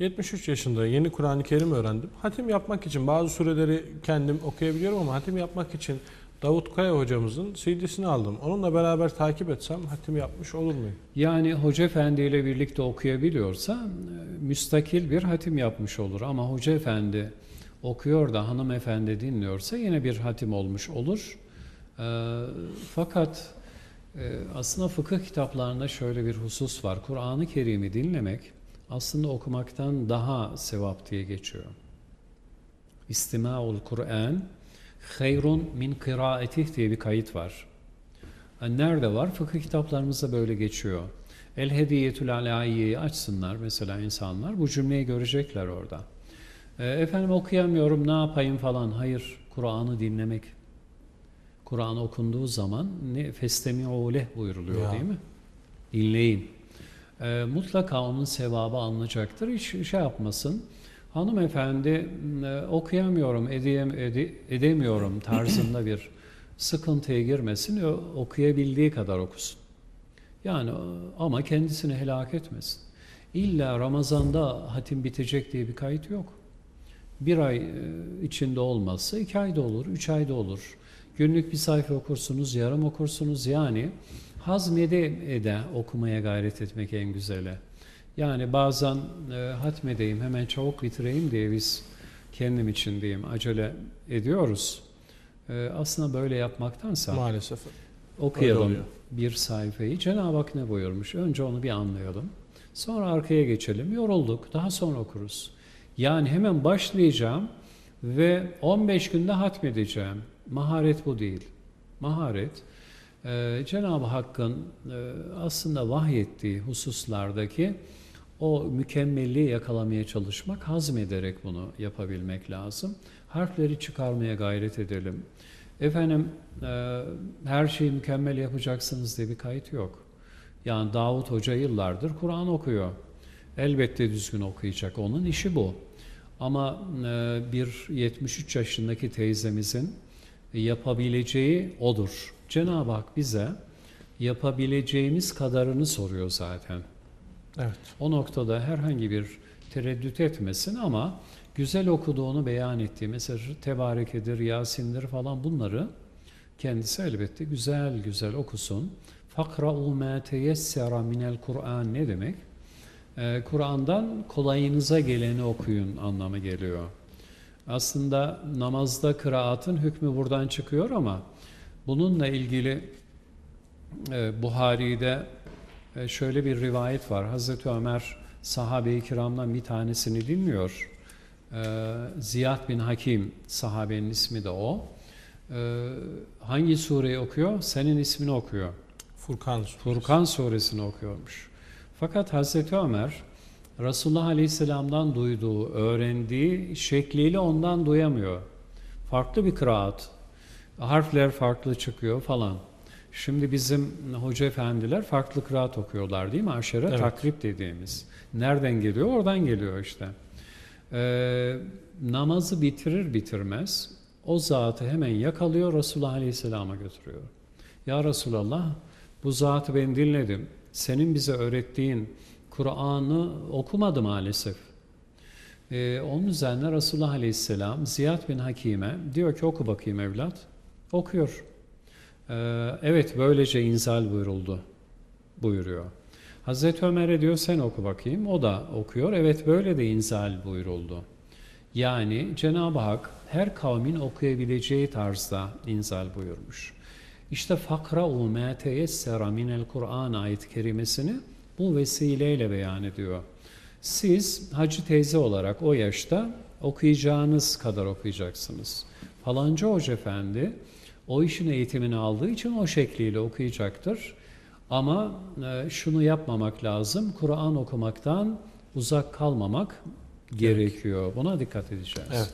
73 yaşında yeni Kur'an-ı Kerim öğrendim. Hatim yapmak için bazı sureleri kendim okuyabiliyorum ama hatim yapmak için Davut Kaya hocamızın CD'sini aldım. Onunla beraber takip etsem hatim yapmış olur muyum? Yani Hoca Efendi ile birlikte okuyabiliyorsa e, müstakil bir hatim yapmış olur. Ama Hoca Efendi okuyor da hanımefendi dinliyorsa yine bir hatim olmuş olur. E, fakat e, aslında fıkıh kitaplarında şöyle bir husus var. Kur'an-ı Kerim'i dinlemek aslında okumaktan daha sevap diye geçiyor. İstimaul Kur'an hayrun min kıraatih diye bir kayıt var. Nerede var? Fıkıh kitaplarımızda böyle geçiyor. El hediyetül alaiyeyi açsınlar mesela insanlar. Bu cümleyi görecekler orada. E, efendim okuyamıyorum ne yapayım falan. Hayır, Kur'an'ı dinlemek. Kur'an okunduğu zaman ne festemi'u leh buyuruluyor Ya. değil mi? Dinleyin. E, mutlaka onun sevabı alınacaktır. Hiç şey yapmasın. Hanımefendi e, okuyamıyorum, edeyem, ede- edemiyorum tarzında bir sıkıntıya girmesin, o- okuyabildiği kadar okusun. Yani e, ama kendisini helak etmesin. İlla Ramazan'da hatim bitecek diye bir kayıt yok. Bir ay e, içinde olmazsa iki ayda olur, üç ayda olur. Günlük bir sayfa okursunuz, yarım okursunuz. Yani hazmede ede okumaya gayret etmek en güzeli. Yani bazen e, hatmedeyim, hemen çabuk bitireyim diye biz kendim için diyeyim acele ediyoruz. E, aslında böyle yapmaktansa Maalesef. okuyalım bir sayfayı. Cenab-ı Hak ne buyurmuş? Önce onu bir anlayalım. Sonra arkaya geçelim. Yorulduk. Daha sonra okuruz. Yani hemen başlayacağım ve 15 günde hatmedeceğim. Maharet bu değil. Maharet e, Cenab-ı Hakk'ın e, aslında vahyettiği hususlardaki o mükemmelliği yakalamaya çalışmak, hazmederek bunu yapabilmek lazım. Harfleri çıkarmaya gayret edelim. Efendim e, her şeyi mükemmel yapacaksınız diye bir kayıt yok. Yani Davut Hoca yıllardır Kur'an okuyor. Elbette düzgün okuyacak. Onun işi bu. Ama e, bir 73 yaşındaki teyzemizin yapabileceği odur. Cenab-ı Hak bize yapabileceğimiz kadarını soruyor zaten. Evet. O noktada herhangi bir tereddüt etmesin ama güzel okuduğunu beyan ettiği mesela Tebarekedir, Yasin'dir falan bunları kendisi elbette güzel güzel okusun. Fakra'u ma teyessera minel Kur'an ne demek? Ee, Kur'an'dan kolayınıza geleni okuyun anlamı geliyor. Aslında namazda kıraatın hükmü buradan çıkıyor ama bununla ilgili e, Buhari'de e, şöyle bir rivayet var. Hazreti Ömer sahabe-i kiramdan bir tanesini dinliyor. E, Ziyad bin Hakim sahabenin ismi de o. E, hangi sureyi okuyor? Senin ismini okuyor. Furkan suresi. Furkan suresini okuyormuş. Fakat Hazreti Ömer Resulullah Aleyhisselam'dan duyduğu, öğrendiği şekliyle ondan duyamıyor. Farklı bir kıraat. Harfler farklı çıkıyor falan. Şimdi bizim hoca efendiler farklı kıraat okuyorlar değil mi? Aşere Evet. takrip dediğimiz. Nereden geliyor? Oradan geliyor işte. Ee, namazı bitirir bitirmez o zatı hemen yakalıyor Resulullah Aleyhisselam'a götürüyor. Ya Resulallah bu zatı ben dinledim. Senin bize öğrettiğin Kur'an'ı okumadı maalesef. Ee, onun üzerine Resulullah Aleyhisselam Ziyad bin Hakim'e diyor ki oku bakayım evlat. Okuyor. Ee, evet böylece inzal buyuruldu buyuruyor. Hazreti Ömer'e diyor sen oku bakayım. O da okuyor. Evet böyle de inzal buyuruldu. Yani Cenab-ı Hak her kavmin okuyabileceği tarzda inzal buyurmuş. İşte fakra'u ma teyessera minel Kur'an ayet kerimesini bu vesileyle beyan ediyor. Siz Hacı teyze olarak o yaşta okuyacağınız kadar okuyacaksınız. Falanca Hoca Efendi o işin eğitimini aldığı için o şekliyle okuyacaktır. Ama e, şunu yapmamak lazım, Kur'an okumaktan uzak kalmamak gerekiyor. Buna dikkat edeceğiz. Evet.